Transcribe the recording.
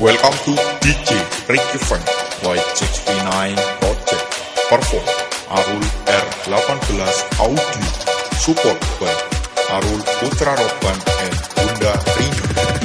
Welcome to DJ Ricky Fun by 69 Project. Perform Arul R18 Audio. Support by Arul Putra Roban and Bunda Rini